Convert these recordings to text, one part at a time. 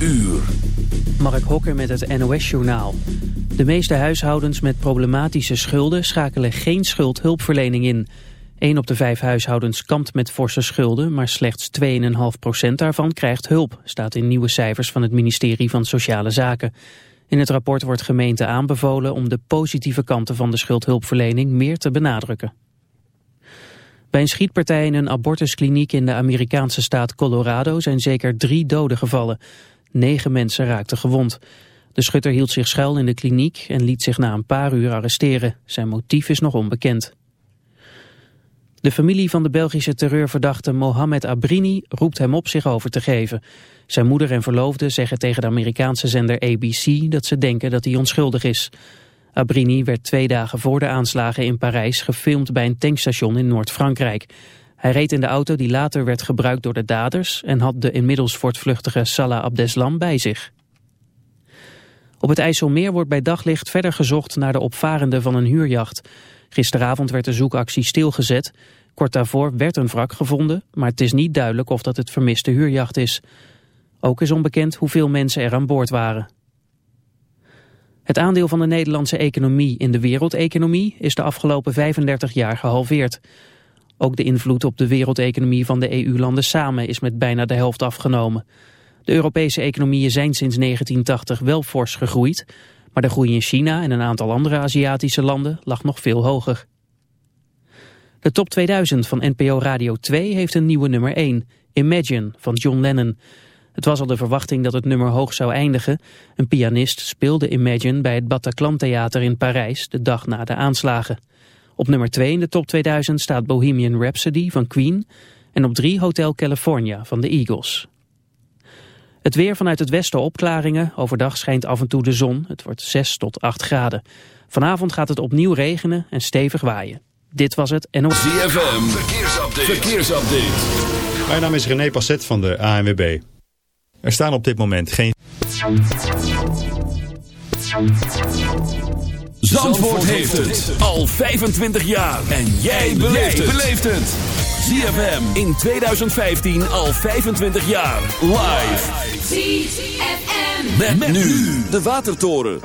uur. Mark Hokker met het NOS-journaal. De meeste huishoudens met problematische schulden schakelen geen schuldhulpverlening in. 1 op de vijf huishoudens kampt met forse schulden, maar slechts 2,5% daarvan krijgt hulp, staat in nieuwe cijfers van het ministerie van Sociale Zaken. In het rapport wordt gemeenten aanbevolen om de positieve kanten van de schuldhulpverlening meer te benadrukken. Bij een schietpartij in een abortuskliniek in de Amerikaanse staat Colorado zijn zeker drie doden gevallen. Negen mensen raakten gewond. De schutter hield zich schuil in de kliniek en liet zich na een paar uur arresteren. Zijn motief is nog onbekend. De familie van de Belgische terreurverdachte Mohamed Abrini roept hem op zich over te geven. Zijn moeder en verloofde zeggen tegen de Amerikaanse zender ABC dat ze denken dat hij onschuldig is. Abrini werd twee dagen voor de aanslagen in Parijs gefilmd bij een tankstation in Noord-Frankrijk. Hij reed in de auto die later werd gebruikt door de daders en had de inmiddels voortvluchtige Salah Abdeslam bij zich. Op het IJsselmeer wordt bij daglicht verder gezocht naar de opvarenden van een huurjacht. Gisteravond werd de zoekactie stilgezet. Kort daarvoor werd een wrak gevonden, maar het is niet duidelijk of dat het vermiste huurjacht is. Ook is onbekend hoeveel mensen er aan boord waren. Het aandeel van de Nederlandse economie in de wereldeconomie is de afgelopen 35 jaar gehalveerd. Ook de invloed op de wereldeconomie van de EU-landen samen is met bijna de helft afgenomen. De Europese economieën zijn sinds 1980 wel fors gegroeid, maar de groei in China en een aantal andere Aziatische landen lag nog veel hoger. De top 2000 van NPO Radio 2 heeft een nieuwe nummer 1, Imagine van John Lennon. Het was al de verwachting dat het nummer hoog zou eindigen. Een pianist speelde Imagine bij het Bataclan Theater in Parijs de dag na de aanslagen. Op nummer 2 in de top 2000 staat Bohemian Rhapsody van Queen en op 3 Hotel California van de Eagles. Het weer vanuit het westen opklaringen. Overdag schijnt af en toe de zon. Het wordt 6 tot 8 graden. Vanavond gaat het opnieuw regenen en stevig waaien. Dit was het en... ZFM, verkeersupdate. verkeersupdate. Mijn naam is René Passet van de ANWB. Er staan op dit moment geen... Zandvoort heeft het al 25 jaar. En jij beleeft het. ZFM in 2015 al 25 jaar. Live. ZFM. Met, met nu de Watertoren.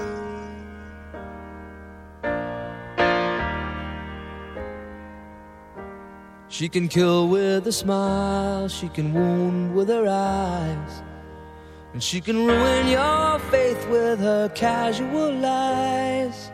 She can kill with a smile. She can wound with her eyes. And she can ruin your faith with her casual lies.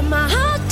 Maakt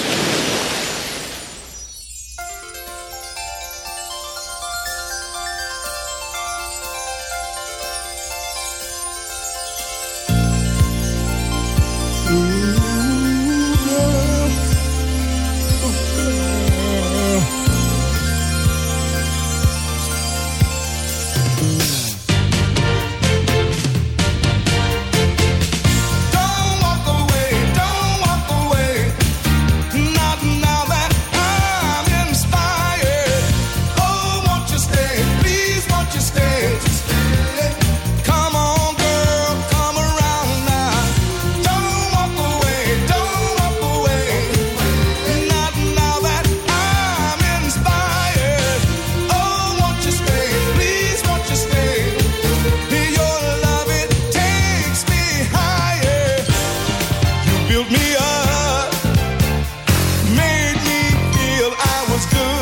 feels good.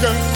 Girl.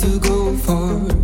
To go far,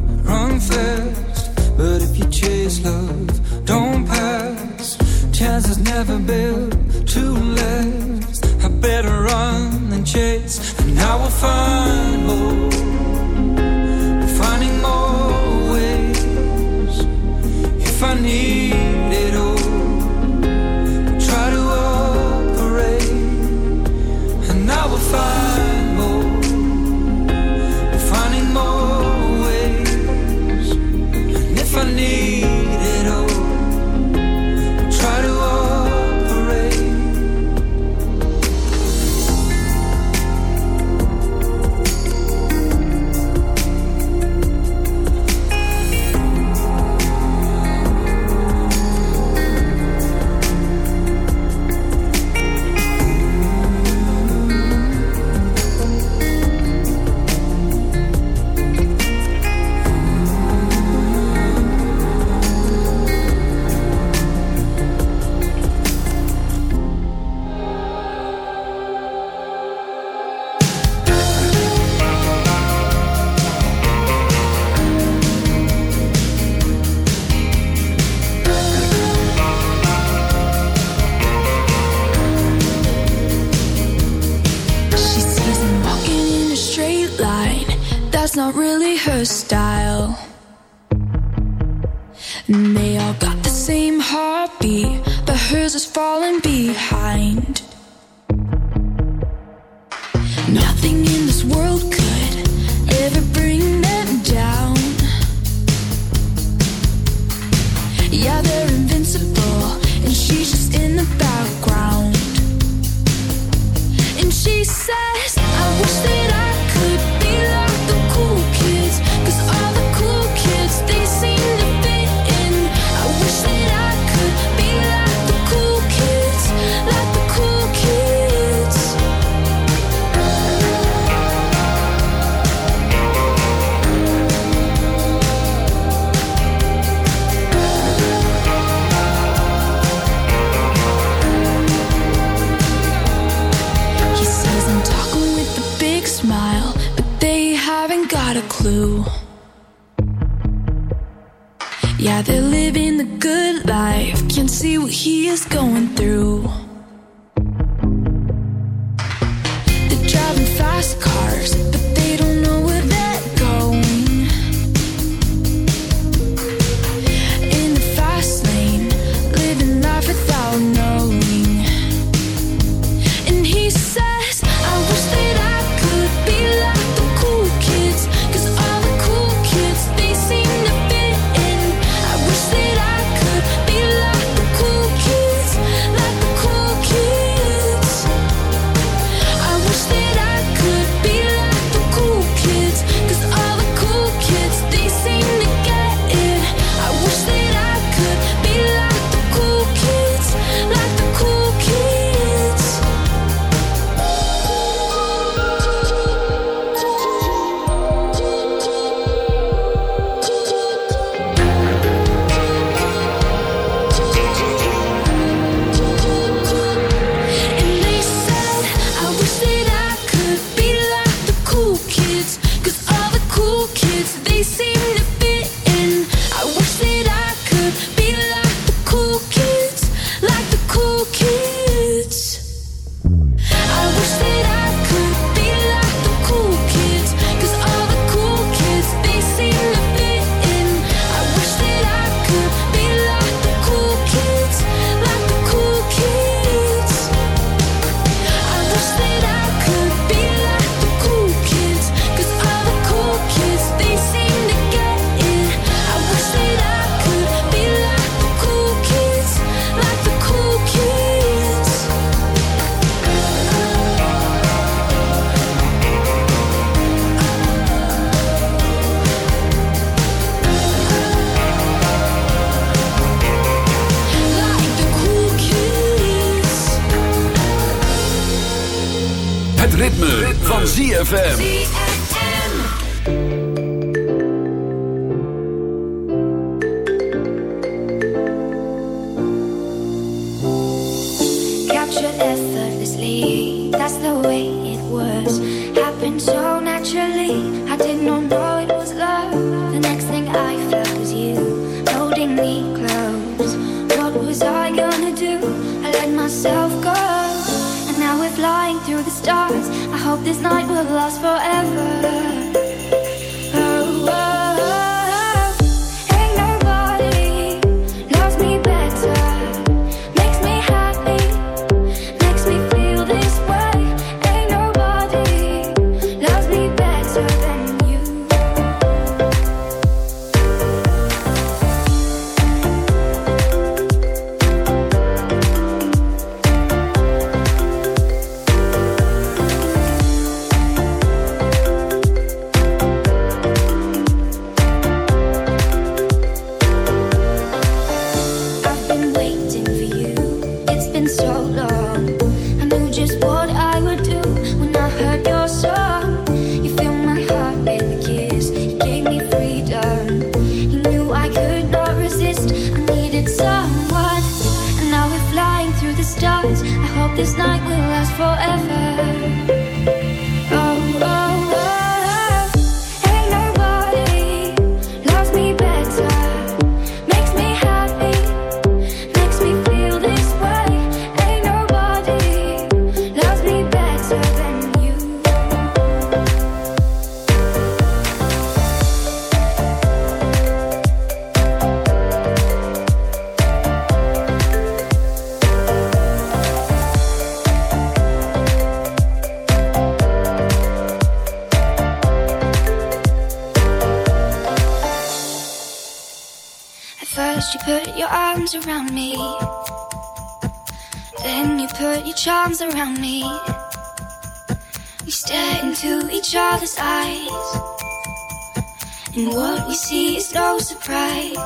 surprise.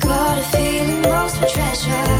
Got a feeling most treasure.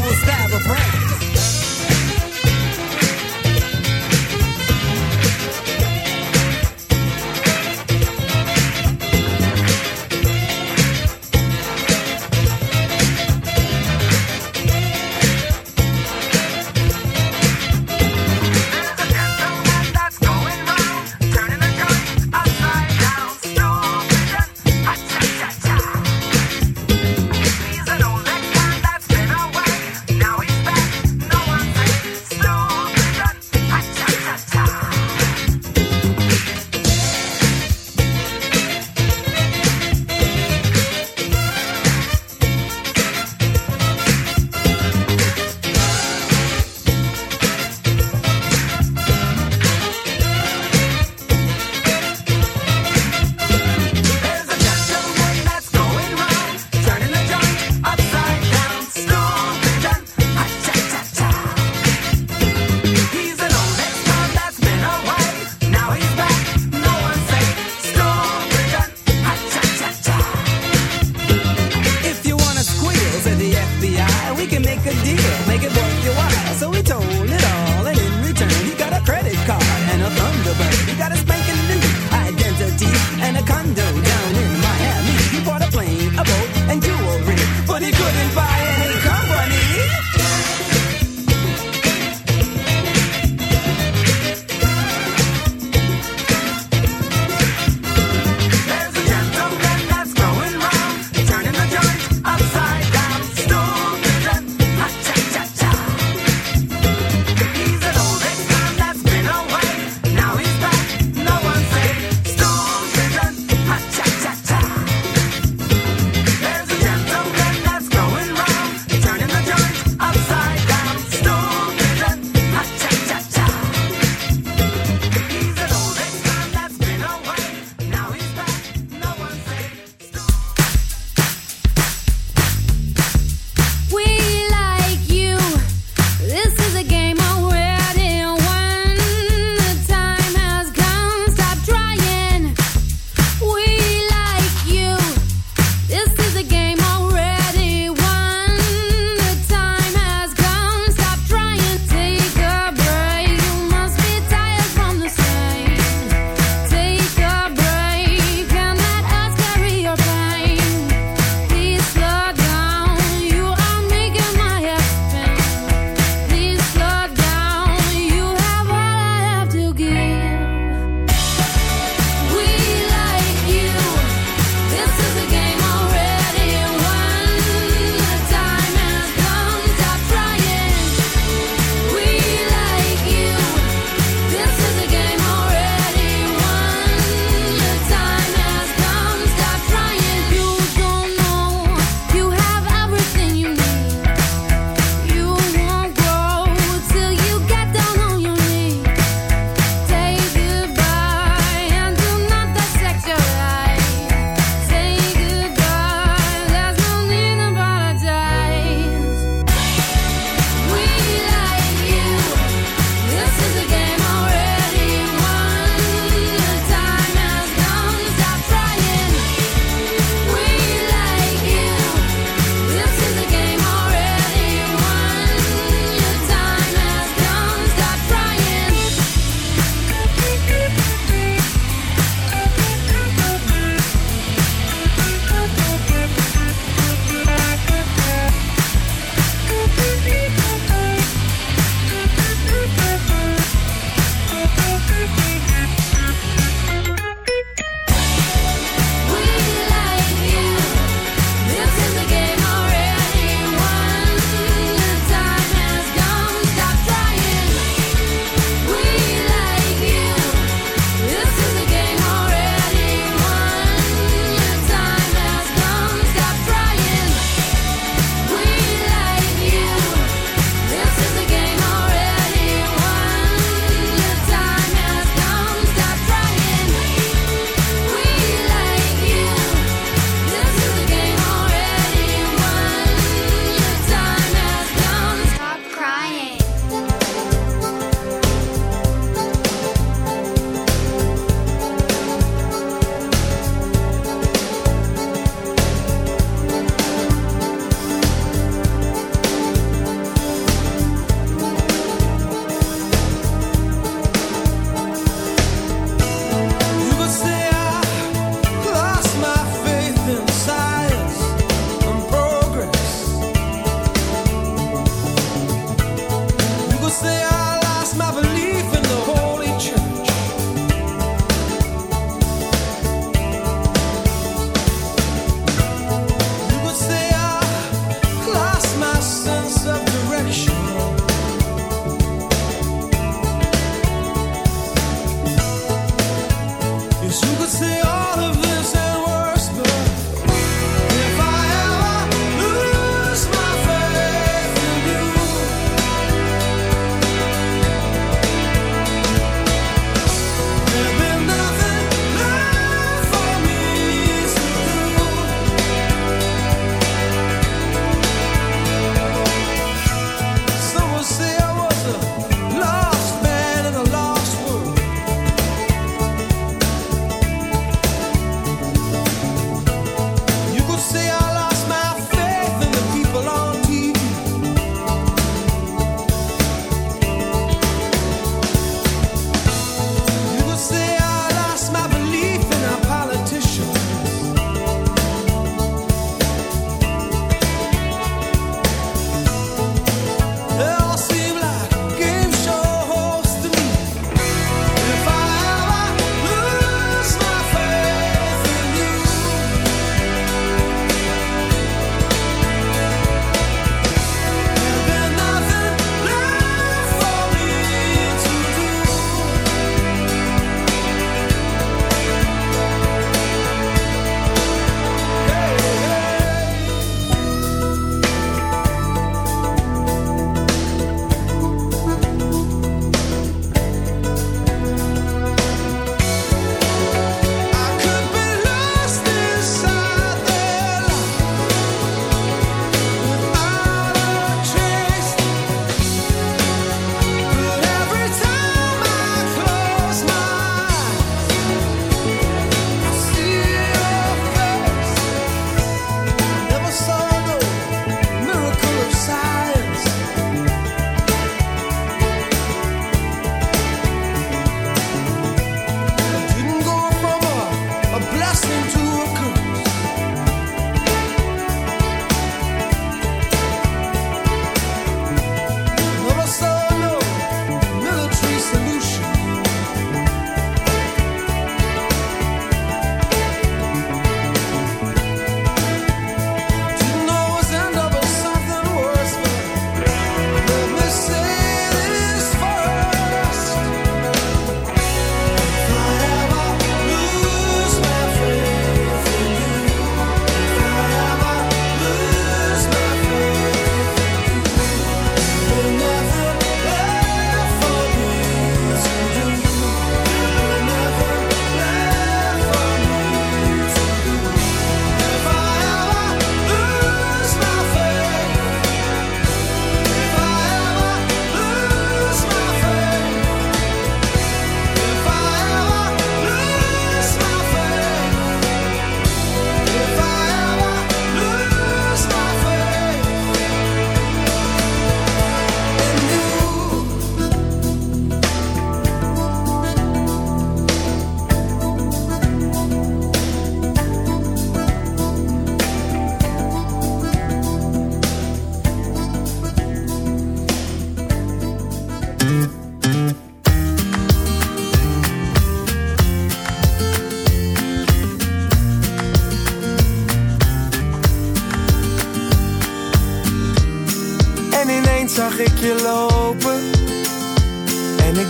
say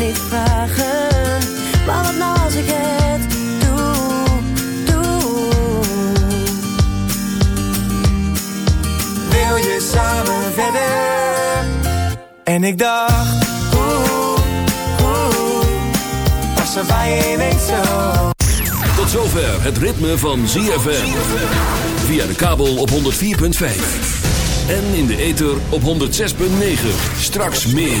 niet vragen. Maar wat nou als ik het doe, doe. Wil je samen verder? En ik dacht, oeh, oeh. Was er bij ineens zo tot zover het ritme van ZFM. Via de kabel op 104.5. En in de ether op 106.9. Straks meer.